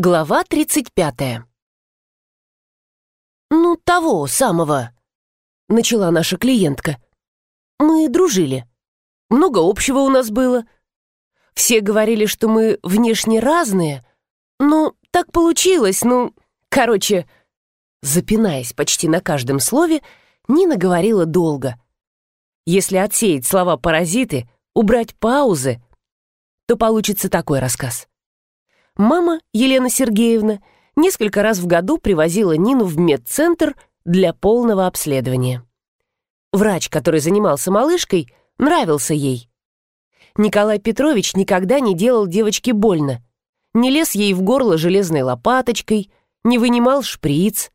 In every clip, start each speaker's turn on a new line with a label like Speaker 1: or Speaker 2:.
Speaker 1: Глава 35. «Ну, того самого», — начала наша клиентка. «Мы дружили. Много общего у нас было. Все говорили, что мы внешне разные. Ну, так получилось, ну, короче...» Запинаясь почти на каждом слове, Нина говорила долго. Если отсеять слова «паразиты», убрать паузы, то получится такой рассказ. Мама, Елена Сергеевна, несколько раз в году привозила Нину в медцентр для полного обследования. Врач, который занимался малышкой, нравился ей. Николай Петрович никогда не делал девочке больно, не лез ей в горло железной лопаточкой, не вынимал шприц.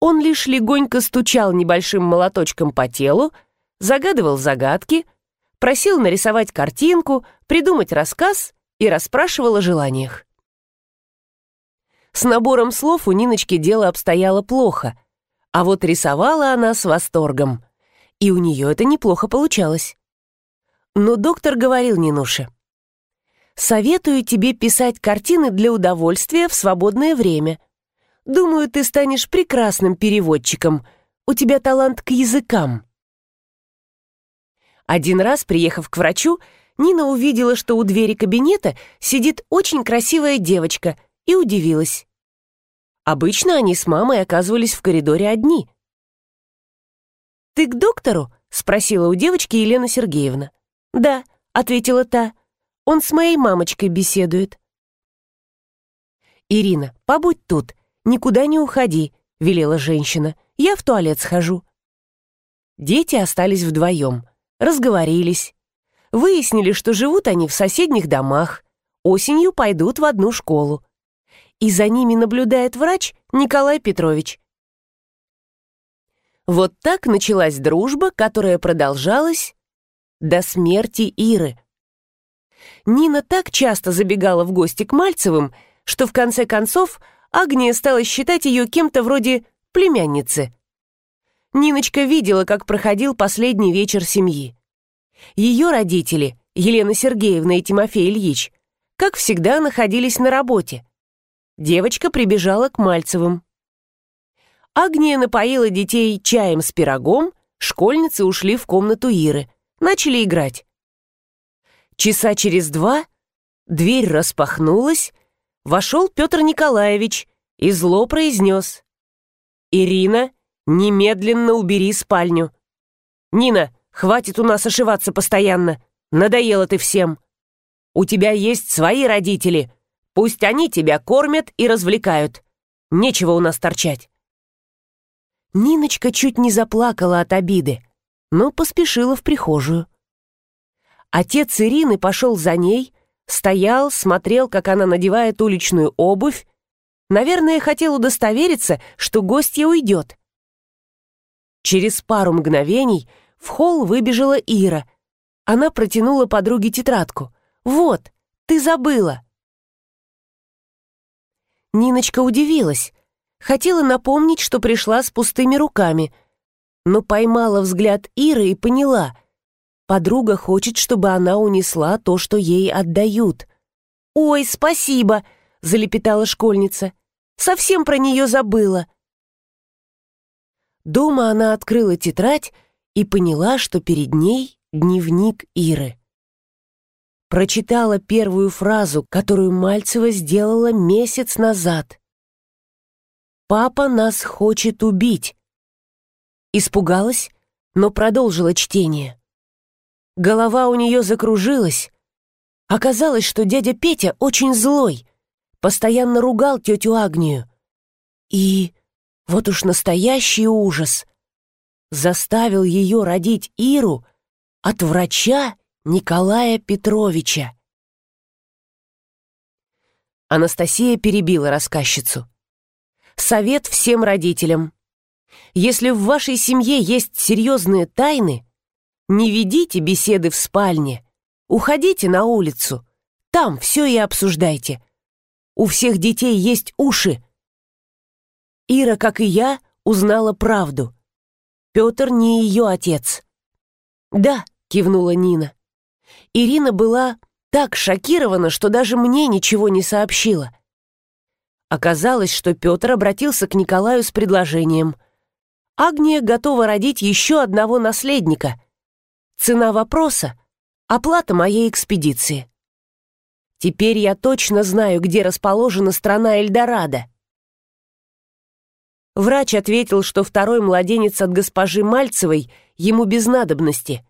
Speaker 1: Он лишь легонько стучал небольшим молоточком по телу, загадывал загадки, просил нарисовать картинку, придумать рассказ и расспрашивал о желаниях. С набором слов у Ниночки дело обстояло плохо, а вот рисовала она с восторгом, и у нее это неплохо получалось. Но доктор говорил Нинуше, «Советую тебе писать картины для удовольствия в свободное время. Думаю, ты станешь прекрасным переводчиком, у тебя талант к языкам». Один раз, приехав к врачу, Нина увидела, что у двери кабинета сидит очень красивая девочка — и удивилась. Обычно они с мамой оказывались в коридоре одни. «Ты к доктору?» — спросила у девочки Елена Сергеевна. «Да», — ответила та, — «он с моей мамочкой беседует». «Ирина, побудь тут, никуда не уходи», — велела женщина. «Я в туалет схожу». Дети остались вдвоем, разговорились. Выяснили, что живут они в соседних домах, осенью пойдут в одну школу и за ними наблюдает врач Николай Петрович. Вот так началась дружба, которая продолжалась до смерти Иры. Нина так часто забегала в гости к Мальцевым, что в конце концов Агния стала считать ее кем-то вроде племянницы. Ниночка видела, как проходил последний вечер семьи. Ее родители, Елена Сергеевна и Тимофей Ильич, как всегда находились на работе девочка прибежала к Мальцевым. Агния напоила детей чаем с пирогом, школьницы ушли в комнату Иры, начали играть. Часа через два дверь распахнулась, вошел Петр Николаевич и зло произнес. «Ирина, немедленно убери спальню. Нина, хватит у нас ошиваться постоянно, надоело ты всем. У тебя есть свои родители, Пусть они тебя кормят и развлекают. Нечего у нас торчать». Ниночка чуть не заплакала от обиды, но поспешила в прихожую. Отец Ирины пошел за ней, стоял, смотрел, как она надевает уличную обувь, наверное, хотел удостовериться, что гостья уйдет. Через пару мгновений в холл выбежала Ира. Она протянула подруге тетрадку. «Вот, ты забыла!» Ниночка удивилась. Хотела напомнить, что пришла с пустыми руками, но поймала взгляд Иры и поняла. Подруга хочет, чтобы она унесла то, что ей отдают. «Ой, спасибо!» — залепетала школьница. «Совсем про нее забыла!» Дома она открыла тетрадь и поняла, что перед ней дневник Иры прочитала первую фразу, которую Мальцева сделала месяц назад. «Папа нас хочет убить». Испугалась, но продолжила чтение. Голова у нее закружилась. Оказалось, что дядя Петя очень злой, постоянно ругал тетю Агнию. И, вот уж настоящий ужас, заставил ее родить Иру от врача Николая Петровича. Анастасия перебила рассказчицу. Совет всем родителям. Если в вашей семье есть серьезные тайны, не ведите беседы в спальне, уходите на улицу, там все и обсуждайте. У всех детей есть уши. Ира, как и я, узнала правду. Петр не ее отец. «Да», — кивнула Нина. Ирина была так шокирована, что даже мне ничего не сообщила. Оказалось, что Петр обратился к Николаю с предложением. Агния готова родить еще одного наследника. Цена вопроса — оплата моей экспедиции. Теперь я точно знаю, где расположена страна Эльдорадо. Врач ответил, что второй младенец от госпожи Мальцевой ему без надобности.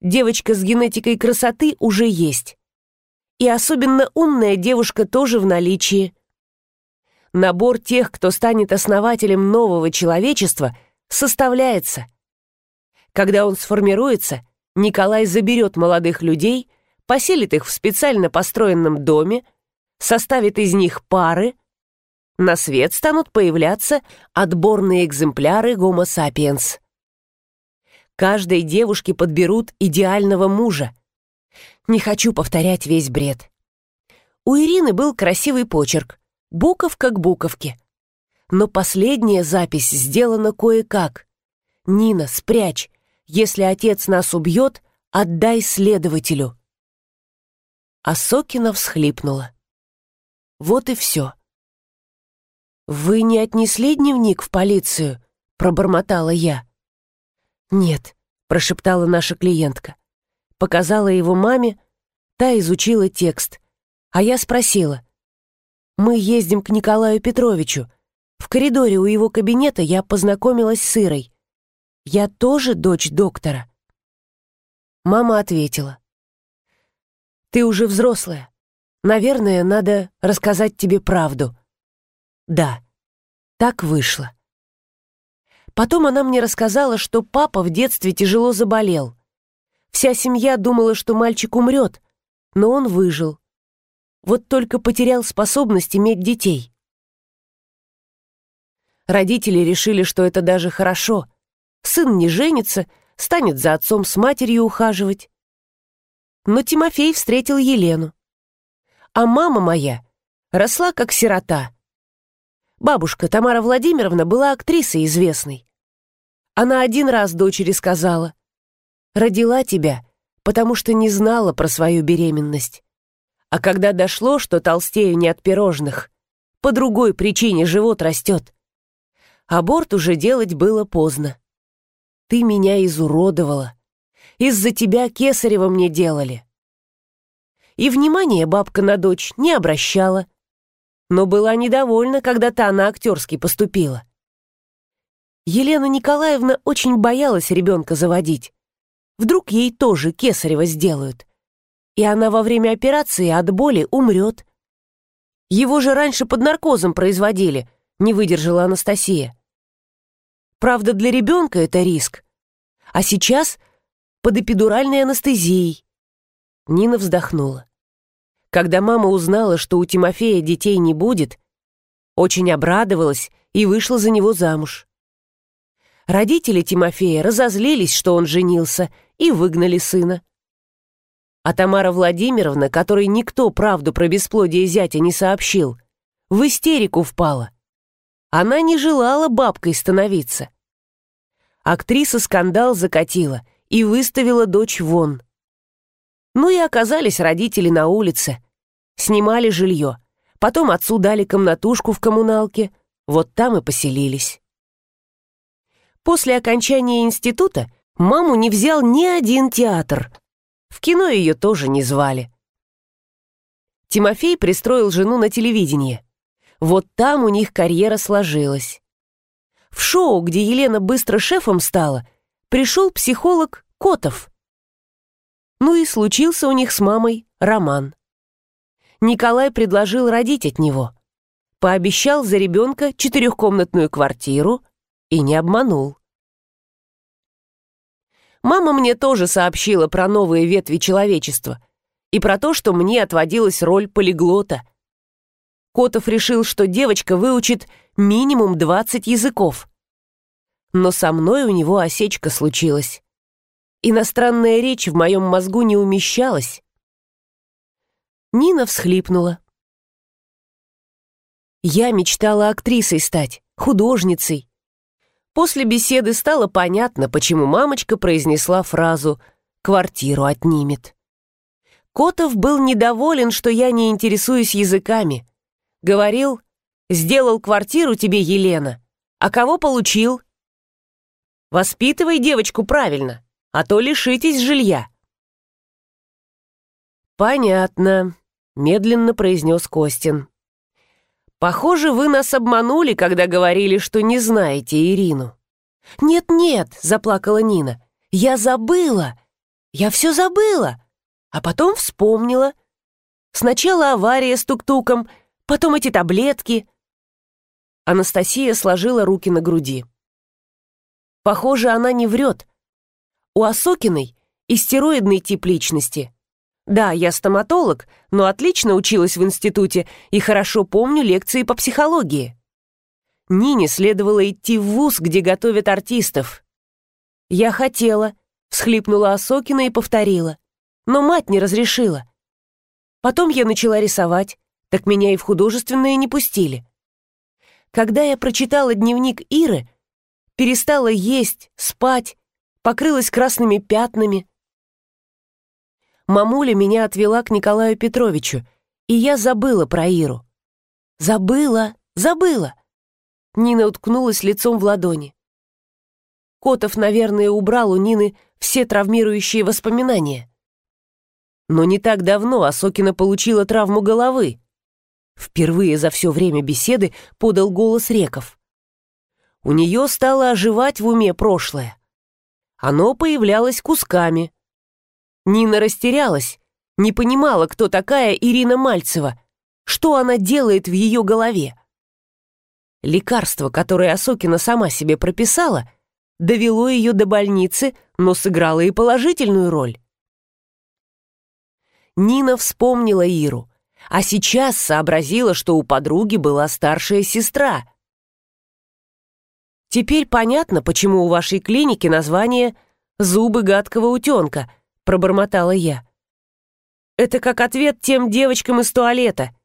Speaker 1: Девочка с генетикой красоты уже есть. И особенно умная девушка тоже в наличии. Набор тех, кто станет основателем нового человечества, составляется. Когда он сформируется, Николай заберет молодых людей, поселит их в специально построенном доме, составит из них пары, на свет станут появляться отборные экземпляры Homo sapiens. Каждой девушке подберут идеального мужа. Не хочу повторять весь бред. У Ирины был красивый почерк, буковка к буковке. Но последняя запись сделана кое-как. «Нина, спрячь. Если отец нас убьет, отдай следователю». А Сокина всхлипнула. Вот и все. «Вы не отнесли дневник в полицию?» — пробормотала я. «Нет», — прошептала наша клиентка. Показала его маме, та изучила текст. А я спросила. «Мы ездим к Николаю Петровичу. В коридоре у его кабинета я познакомилась с Ирой. Я тоже дочь доктора?» Мама ответила. «Ты уже взрослая. Наверное, надо рассказать тебе правду». «Да, так вышло». Потом она мне рассказала, что папа в детстве тяжело заболел. Вся семья думала, что мальчик умрет, но он выжил. Вот только потерял способность иметь детей. Родители решили, что это даже хорошо. Сын не женится, станет за отцом с матерью ухаживать. Но Тимофей встретил Елену. А мама моя росла как сирота. Бабушка Тамара Владимировна была актрисой известной. Она один раз дочери сказала, «Родила тебя, потому что не знала про свою беременность. А когда дошло, что толстею не от пирожных, по другой причине живот растет, аборт уже делать было поздно. Ты меня изуродовала. Из-за тебя кесарево мне делали. И внимания бабка на дочь не обращала, но была недовольна, когда та на актерский поступила. Елена Николаевна очень боялась ребенка заводить. Вдруг ей тоже кесарево сделают. И она во время операции от боли умрет. Его же раньше под наркозом производили, не выдержала Анастасия. Правда, для ребенка это риск. А сейчас под эпидуральной анестезией. Нина вздохнула. Когда мама узнала, что у Тимофея детей не будет, очень обрадовалась и вышла за него замуж. Родители Тимофея разозлились, что он женился, и выгнали сына. А Тамара Владимировна, которой никто правду про бесплодие зятя не сообщил, в истерику впала. Она не желала бабкой становиться. Актриса скандал закатила и выставила дочь вон. Ну и оказались родители на улице. Снимали жилье. Потом отцу дали комнатушку в коммуналке. Вот там и поселились. После окончания института маму не взял ни один театр. В кино ее тоже не звали. Тимофей пристроил жену на телевидение. Вот там у них карьера сложилась. В шоу, где Елена быстро шефом стала, пришел психолог Котов. Ну и случился у них с мамой роман. Николай предложил родить от него. Пообещал за ребенка четырехкомнатную квартиру, и не обманул. Мама мне тоже сообщила про новые ветви человечества и про то, что мне отводилась роль полиглота. Котов решил, что девочка выучит минимум 20 языков. Но со мной у него осечка случилась. Иностранная речь в моем мозгу не умещалась. Нина всхлипнула. Я мечтала актрисой стать, художницей, После беседы стало понятно, почему мамочка произнесла фразу «квартиру отнимет». Котов был недоволен, что я не интересуюсь языками. Говорил, Сделал квартиру тебе, Елена. А кого получил? Воспитывай девочку правильно, а то лишитесь жилья. Понятно, медленно произнес Костин. Похоже, вы нас обманули, когда говорили, что не знаете Ирину. Нет-нет, заплакала Нина. Я забыла. Я все забыла. А потом вспомнила. Сначала авария с тук-туком, потом эти таблетки. Анастасия сложила руки на груди. Похоже, она не врет. У Осокиной истероидный тип личности. Да, я стоматолог, но отлично училась в институте и хорошо помню лекции по психологии. Нине следовало идти в вуз, где готовят артистов. Я хотела, всхлипнула Осокина и повторила. Но мать не разрешила. Потом я начала рисовать, так меня и в художественное не пустили. Когда я прочитала дневник Иры, перестала есть, спать, покрылась красными пятнами. Мамуля меня отвела к Николаю Петровичу, и я забыла про Иру. Забыла, забыла. Нина уткнулась лицом в ладони. Котов, наверное, убрал у Нины все травмирующие воспоминания. Но не так давно Осокина получила травму головы. Впервые за все время беседы подал голос Реков. У нее стало оживать в уме прошлое. Оно появлялось кусками. Нина растерялась, не понимала, кто такая Ирина Мальцева, что она делает в ее голове. Лекарство, которое Осокина сама себе прописала, довело ее до больницы, но сыграло и положительную роль. Нина вспомнила Иру, а сейчас сообразила, что у подруги была старшая сестра. «Теперь понятно, почему у вашей клиники название «Зубы гадкого утенка», — пробормотала я. «Это как ответ тем девочкам из туалета».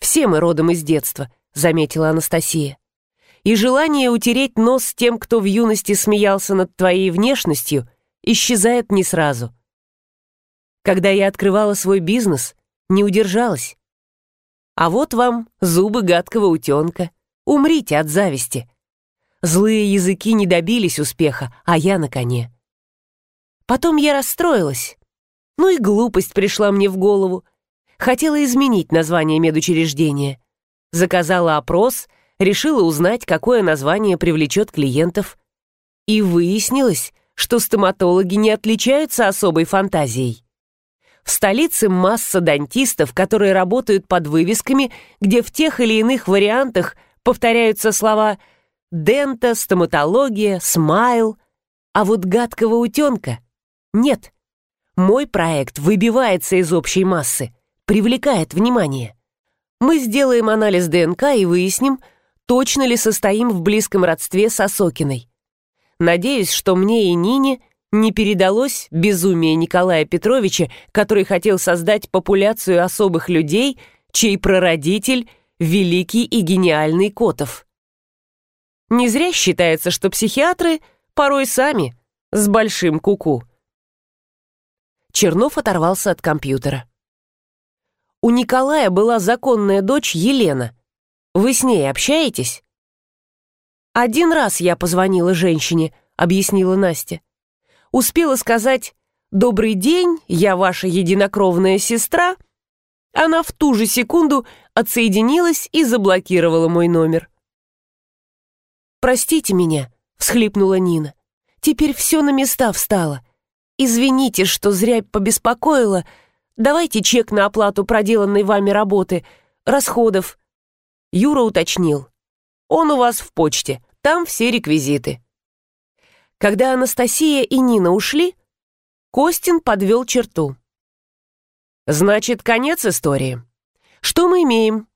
Speaker 1: «Все мы родом из детства», — заметила Анастасия. «И желание утереть нос тем, кто в юности смеялся над твоей внешностью, исчезает не сразу». Когда я открывала свой бизнес, не удержалась. А вот вам зубы гадкого утенка. Умрите от зависти. Злые языки не добились успеха, а я на коне. Потом я расстроилась. Ну и глупость пришла мне в голову. Хотела изменить название медучреждения. Заказала опрос, решила узнать, какое название привлечет клиентов. И выяснилось, что стоматологи не отличаются особой фантазией. В столице масса дантистов, которые работают под вывесками, где в тех или иных вариантах повторяются слова «дента», «стоматология», «смайл», а вот гадкого утенка нет. Мой проект выбивается из общей массы, привлекает внимание. Мы сделаем анализ ДНК и выясним, точно ли состоим в близком родстве с Осокиной. Надеюсь, что мне и Нине – не передалось безумие Николая Петровича, который хотел создать популяцию особых людей, чей прародитель — великий и гениальный Котов. Не зря считается, что психиатры порой сами с большим куку. -ку. Чернов оторвался от компьютера. У Николая была законная дочь Елена. Вы с ней общаетесь? Один раз я позвонила женщине, объяснила Настя успела сказать «Добрый день, я ваша единокровная сестра», она в ту же секунду отсоединилась и заблокировала мой номер. «Простите меня», — всхлипнула Нина. «Теперь все на места встало. Извините, что зря побеспокоила. Давайте чек на оплату проделанной вами работы, расходов». Юра уточнил. «Он у вас в почте, там все реквизиты». Когда Анастасия и Нина ушли, Костин подвел черту. Значит, конец истории. Что мы имеем?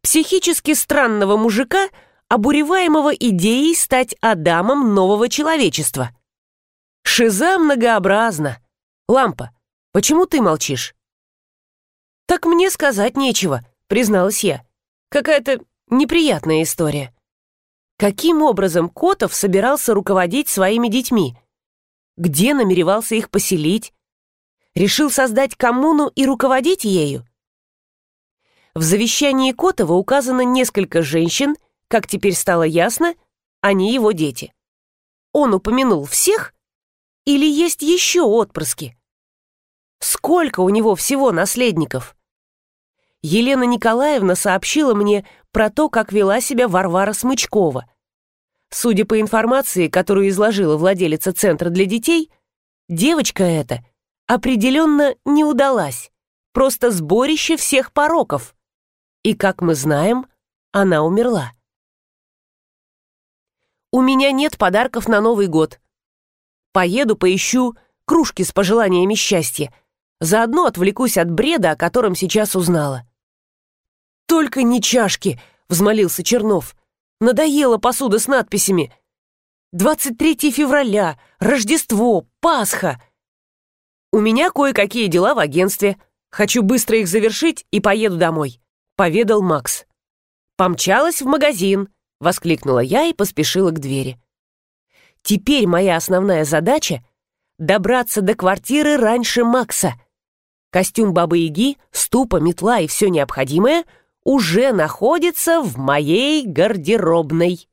Speaker 1: Психически странного мужика, обуреваемого идеей стать Адамом нового человечества. Шиза многообразна. Лампа, почему ты молчишь? Так мне сказать нечего, призналась я. Какая-то неприятная история. Каким образом Котов собирался руководить своими детьми? Где намеревался их поселить? Решил создать коммуну и руководить ею? В завещании Котова указано несколько женщин, как теперь стало ясно, они его дети. Он упомянул всех или есть еще отпрыски? Сколько у него всего наследников? Елена Николаевна сообщила мне про то, как вела себя Варвара Смычкова. Судя по информации, которую изложила владелица Центра для детей, девочка эта определенно не удалась. Просто сборище всех пороков. И, как мы знаем, она умерла. У меня нет подарков на Новый год. Поеду поищу кружки с пожеланиями счастья. Заодно отвлекусь от бреда, о котором сейчас узнала. «Только не чашки!» — взмолился Чернов. «Надоела посуда с надписями. 23 февраля, Рождество, Пасха. У меня кое-какие дела в агентстве. Хочу быстро их завершить и поеду домой», — поведал Макс. «Помчалась в магазин», — воскликнула я и поспешила к двери. «Теперь моя основная задача — добраться до квартиры раньше Макса. Костюм Бабы-Яги, ступа, метла и все необходимое — уже находится в моей гардеробной.